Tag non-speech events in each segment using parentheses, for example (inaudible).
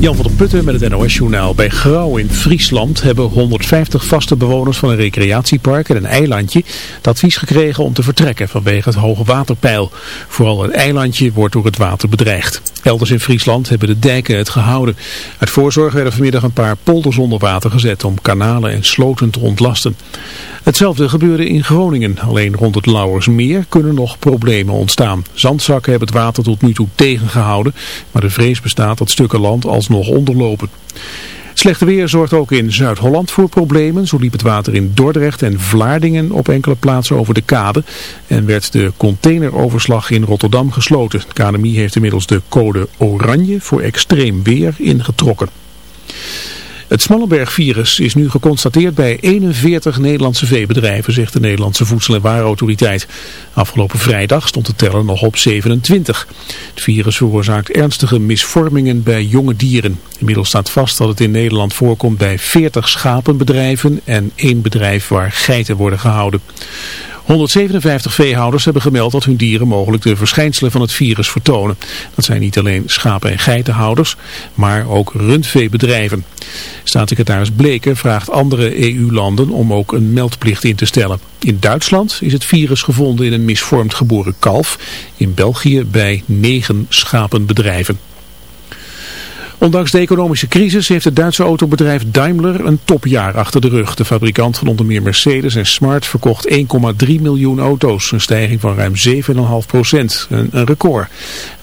Jan van der Putten met het NOS-journaal. Bij Grauw in Friesland hebben 150 vaste bewoners van een recreatiepark en een eilandje het advies gekregen om te vertrekken vanwege het hoge waterpeil. Vooral het eilandje wordt door het water bedreigd. Elders in Friesland hebben de dijken het gehouden. Uit voorzorg werden vanmiddag een paar polders onder water gezet om kanalen en sloten te ontlasten. Hetzelfde gebeurde in Groningen. Alleen rond het Lauwersmeer kunnen nog problemen ontstaan. Zandzakken hebben het water tot nu toe tegengehouden, maar de vrees bestaat dat stukken land alsnog onderlopen. Slechte weer zorgt ook in Zuid-Holland voor problemen. Zo liep het water in Dordrecht en Vlaardingen op enkele plaatsen over de kade. En werd de containeroverslag in Rotterdam gesloten. Het KNMI heeft inmiddels de code oranje voor extreem weer ingetrokken. Het Smallenberg-virus is nu geconstateerd bij 41 Nederlandse veebedrijven, zegt de Nederlandse Voedsel- en Warenautoriteit. Afgelopen vrijdag stond de teller nog op 27. Het virus veroorzaakt ernstige misvormingen bij jonge dieren. Inmiddels staat vast dat het in Nederland voorkomt bij 40 schapenbedrijven en één bedrijf waar geiten worden gehouden. 157 veehouders hebben gemeld dat hun dieren mogelijk de verschijnselen van het virus vertonen. Dat zijn niet alleen schapen- en geitenhouders, maar ook rundveebedrijven. Staatssecretaris Bleken vraagt andere EU-landen om ook een meldplicht in te stellen. In Duitsland is het virus gevonden in een misvormd geboren kalf. In België bij negen schapenbedrijven. Ondanks de economische crisis heeft het Duitse autobedrijf Daimler een topjaar achter de rug. De fabrikant van onder meer Mercedes en Smart verkocht 1,3 miljoen auto's. Een stijging van ruim 7,5 procent. Een, een, record.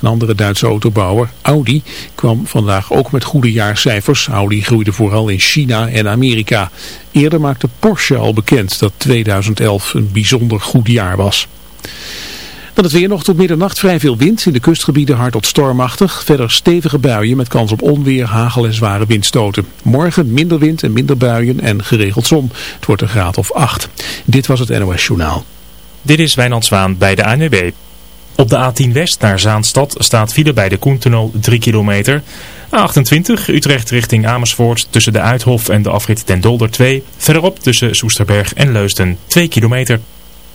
Een andere Duitse autobouwer, Audi, kwam vandaag ook met goede jaarcijfers. Audi groeide vooral in China en Amerika. Eerder maakte Porsche al bekend dat 2011 een bijzonder goed jaar was. Dan het weer nog tot middernacht vrij veel wind. In de kustgebieden hard tot stormachtig. Verder stevige buien met kans op onweer, hagel en zware windstoten. Morgen minder wind en minder buien en geregeld zon. Het wordt een graad of 8. Dit was het NOS Journaal. Dit is Wijnand Zwaan bij de ANWB. Op de A10 West naar Zaanstad staat file bij de Koentunnel 3 kilometer. A28 Utrecht richting Amersfoort tussen de Uithof en de afrit Den Dolder 2. Verderop tussen Soesterberg en Leusden 2 kilometer.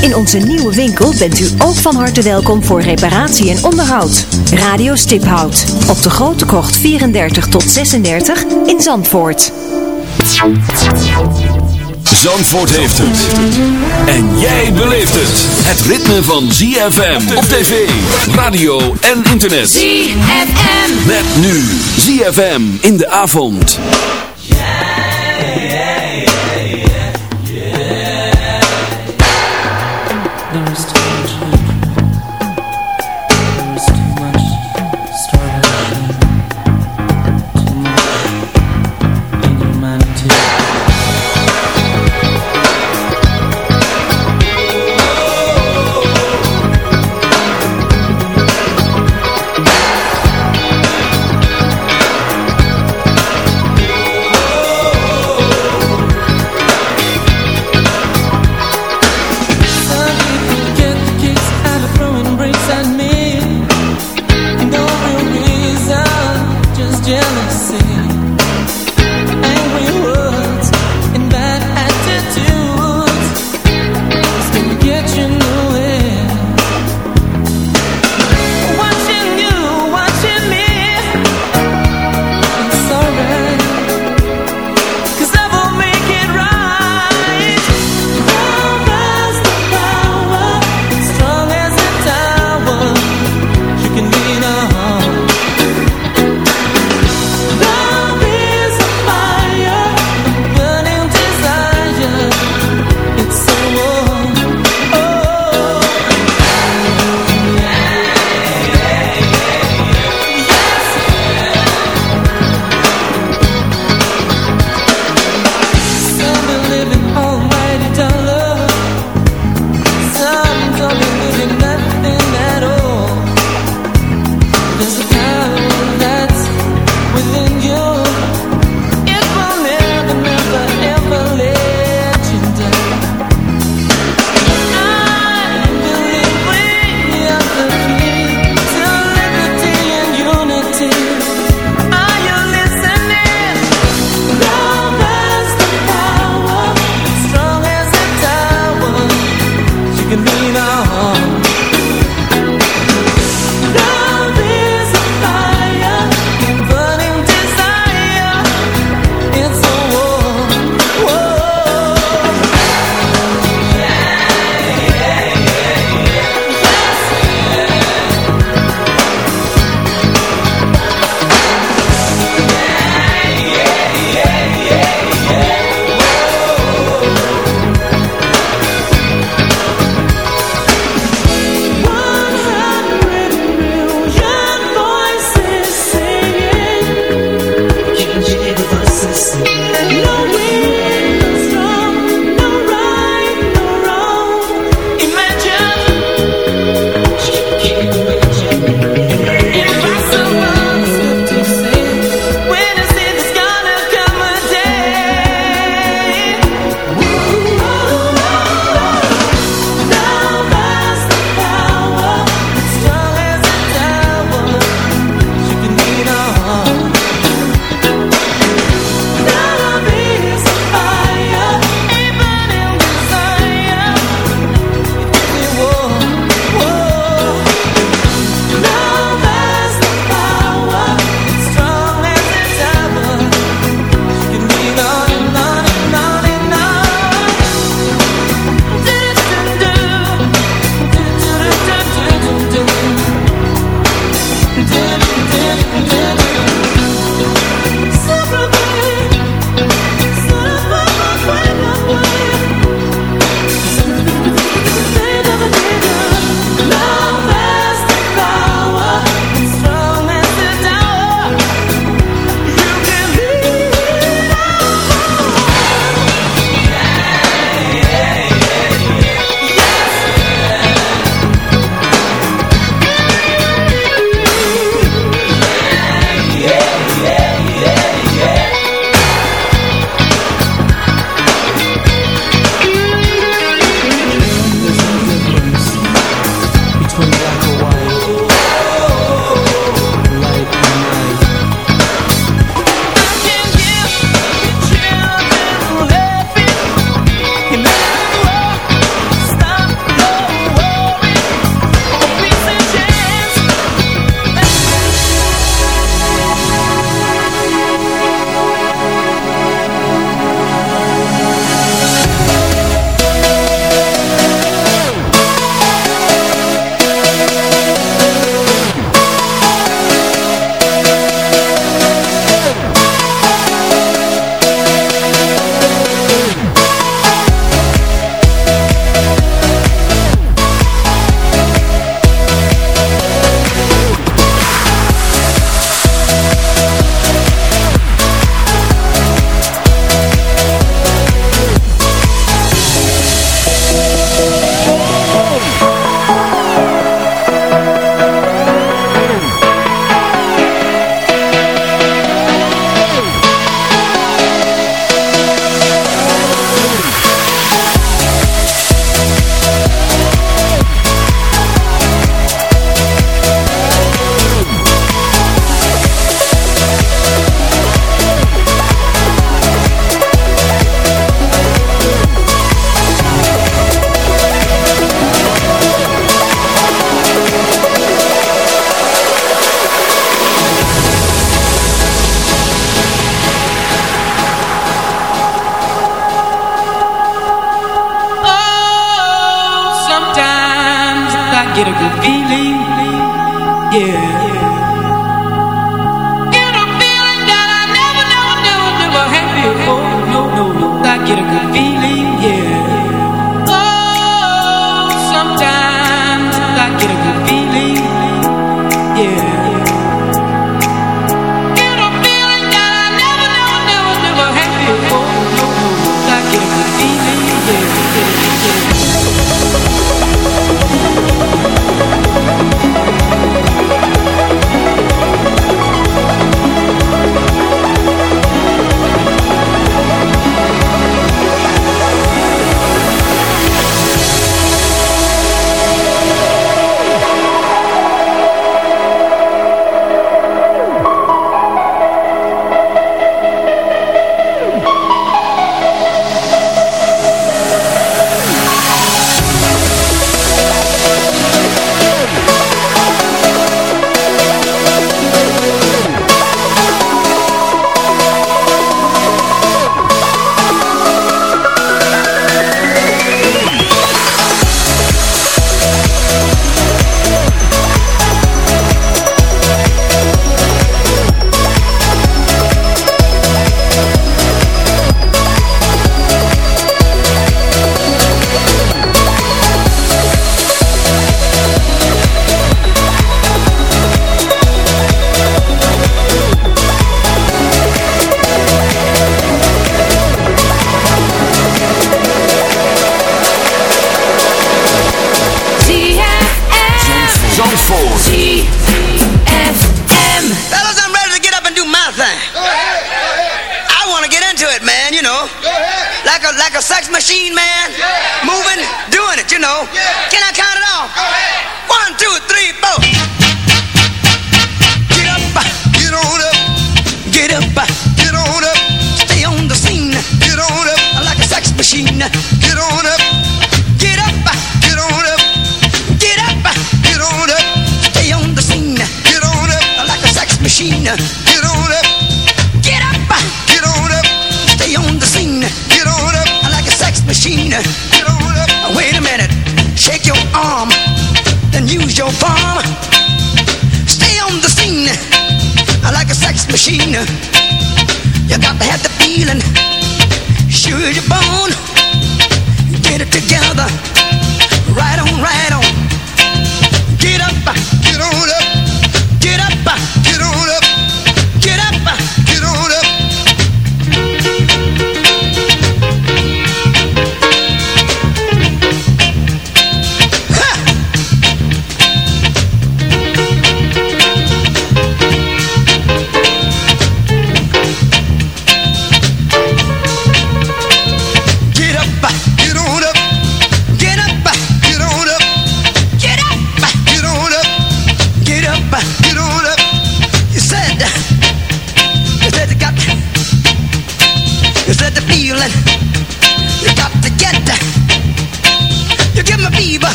In onze nieuwe winkel bent u ook van harte welkom voor reparatie en onderhoud. Radio Stiphout op de Grote Krocht 34 tot 36 in Zandvoort. Zandvoort heeft het. En jij beleeft het. Het ritme van ZFM op tv, radio en internet. ZFM. Met nu ZFM in de avond.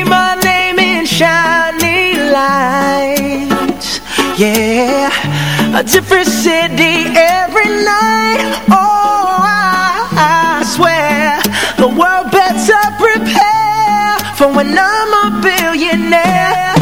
My name in lights. Yeah, a different city every night. Oh, I, I swear The world better prepare For when I'm a billionaire.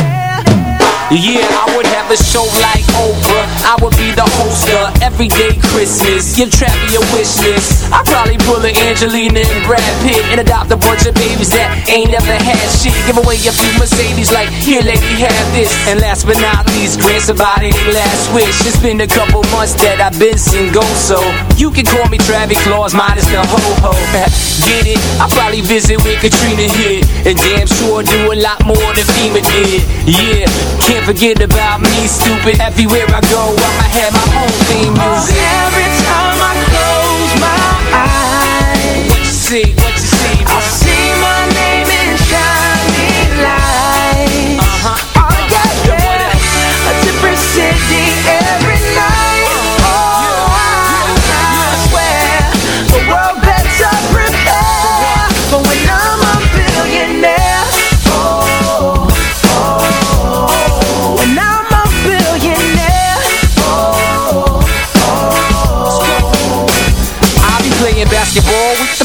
Yeah, I would a show like Oprah. I would be the host of Everyday Christmas. Give Travis a wish list. I'd probably pull a Angelina and Brad Pitt and adopt a bunch of babies that ain't never had shit. Give away a few Mercedes like, here lady, have this. And last but not least, grant somebody their last wish. It's been a couple months that I've been single, so you can call me Travis Claus minus the ho-ho. (laughs) Get it? I probably visit with Katrina here. And damn sure do a lot more than FEMA did. Yeah, can't forget about me, stupid. Everywhere I go, I'ma have my own theme music. Oh, every time I close my eyes What you see, what you see,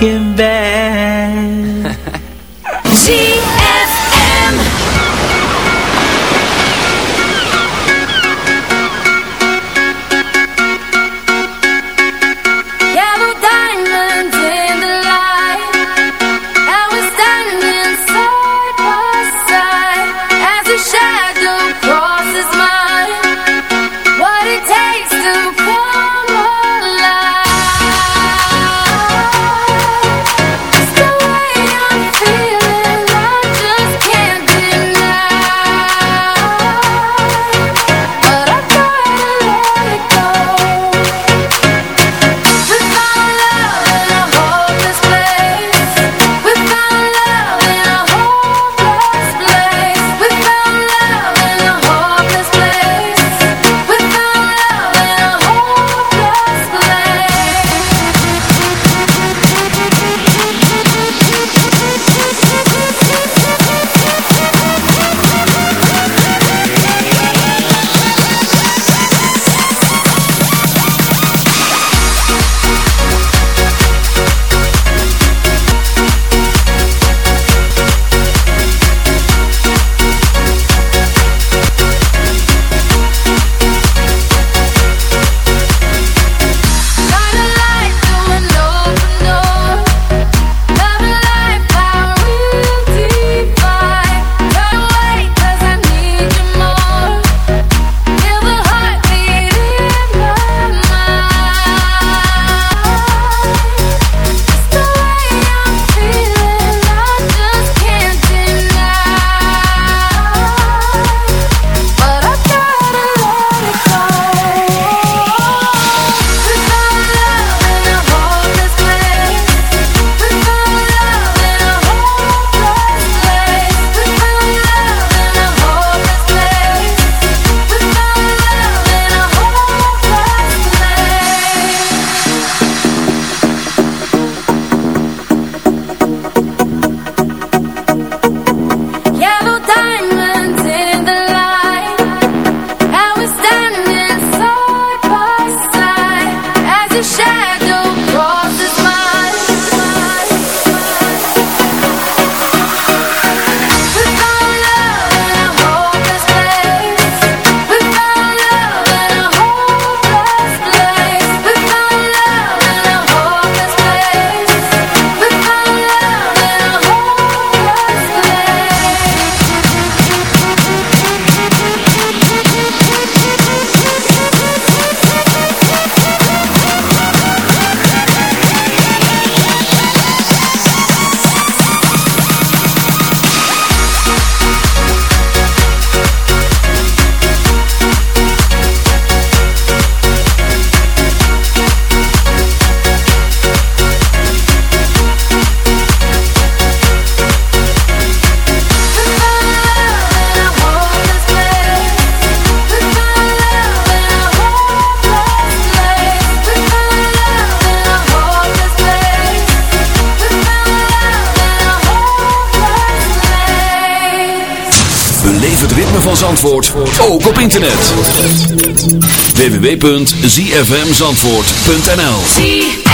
looking back www.zfmzandvoort.nl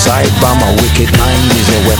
side by my wicked mind is a weapon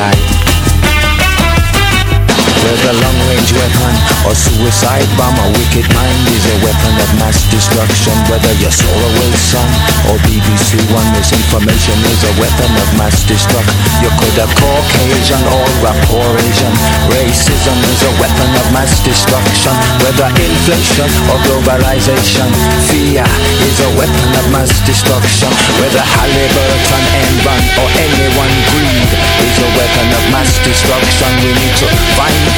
I. Whether long-range weapon or suicide bomb, a wicked mind is a weapon of mass destruction. Whether you're Solarway Sun or BBC One, misinformation is a weapon of mass destruction. You could have Caucasian or rapport Asian. Racism is a weapon of mass destruction. Whether inflation or globalization, fear is a weapon of mass destruction. Whether Halliburton, Enron or anyone greed is a weapon of mass destruction. We need to find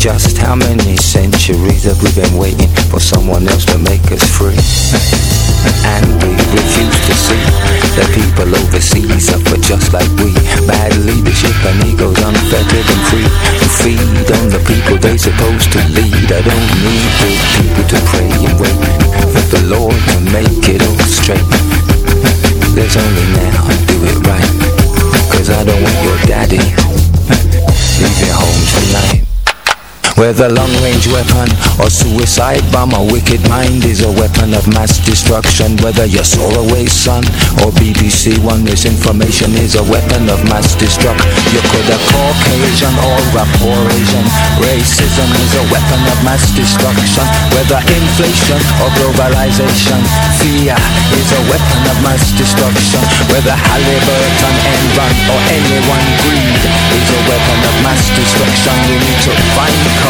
Just how many centuries have we been waiting for someone else to make us free? And we refuse to see that people overseas suffer just like we. Bad leadership and egos unfettered and free. To feed on the people they supposed to lead. I don't need good people to pray and wait for the Lord to make it all straight. There's only now, do it right. Whether long-range weapon or suicide bomb, a wicked mind is a weapon of mass destruction. Whether you're Solarway Sun or BBC One, misinformation is a weapon of mass destruction. You could have Caucasian or rapport Asian. Racism is a weapon of mass destruction. Whether inflation or globalization, fear is a weapon of mass destruction. Whether Halliburton, Enron or anyone greed is a weapon of mass destruction. We need to find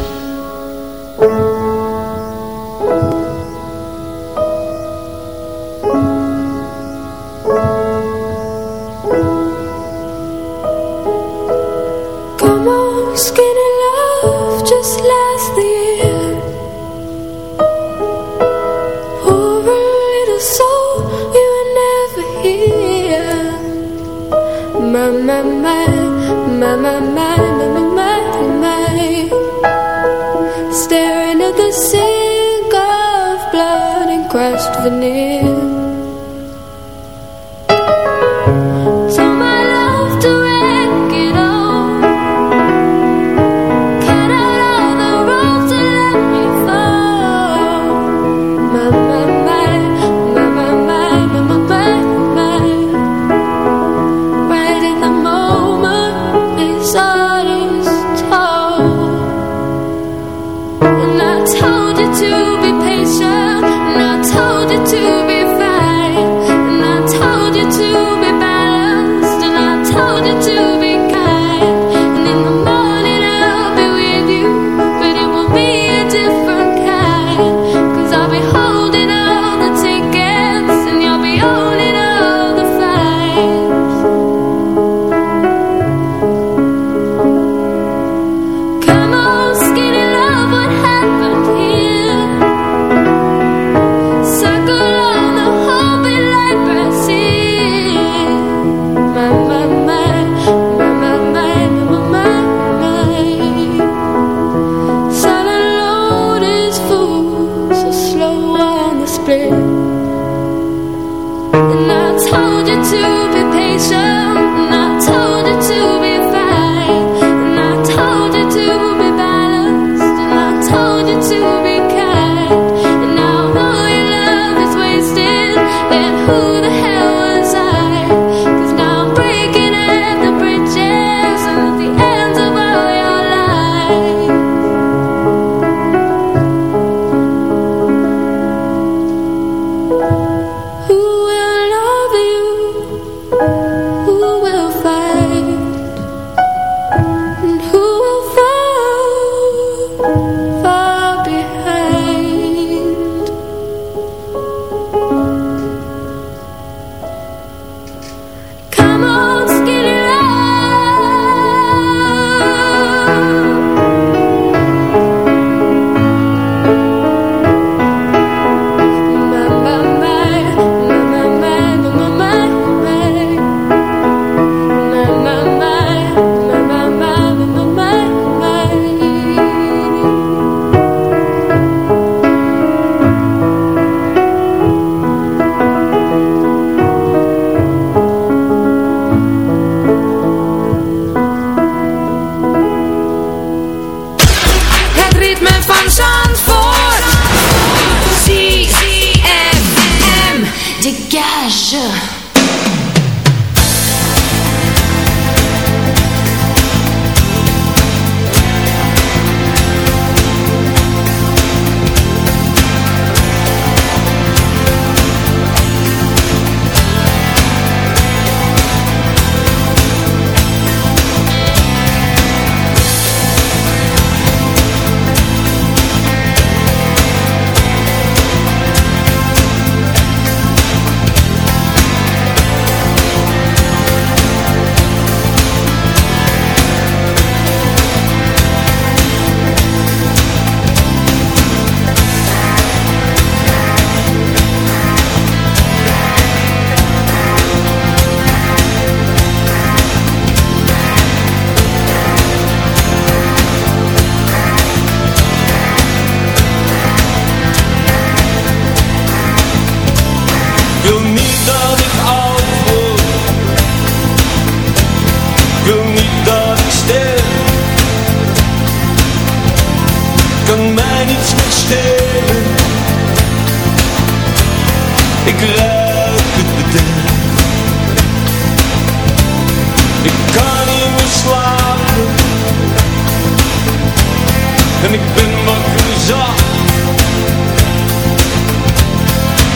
to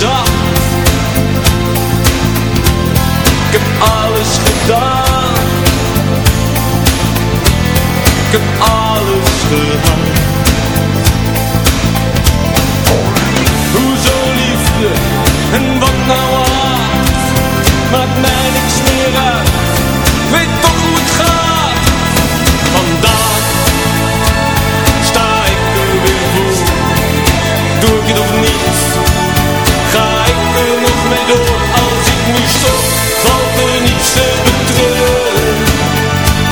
zat Ik heb alles gedaan. Ik heb alles gehad Hoezo liefde? En wat door? Als ik nu stop, valt er niets te betreuren.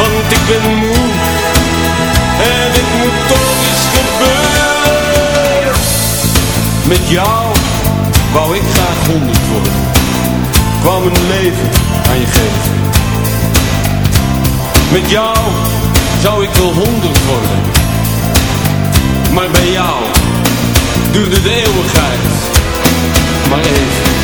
Want ik ben moe en het moet toch eens gebeuren. Met jou wou ik graag honderd worden. Kwam een leven aan je geven. Met jou zou ik wel honderd worden. Maar bij jou duurde de eeuwigheid maar even.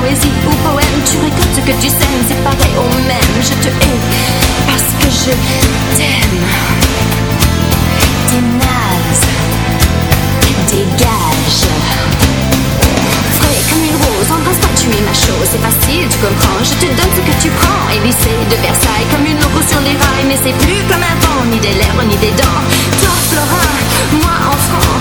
poésie ou poème Tu récoltes ce que tu sèmes, c'est pareil au même. Je te hais parce que je t'aime. T'es naze Dégage. Frais comme une rose, embrasse-toi, tu es ma chose. C'est facile, tu comprends, je te donne ce que tu prends. Élysée de Versailles, comme une loco sur les rails. Mais c'est plus comme un vent, ni des lèvres, ni des dents. Toi, Florin, moi, enfant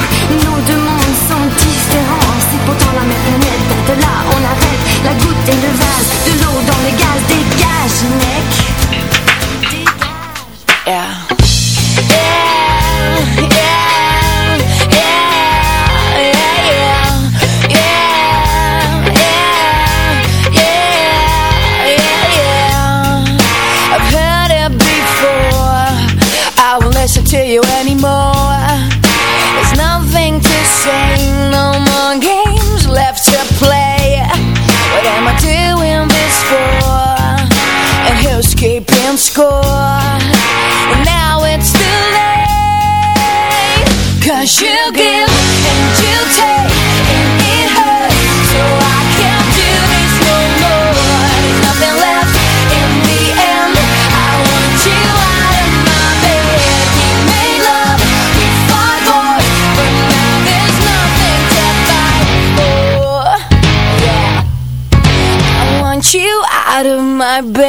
my bed.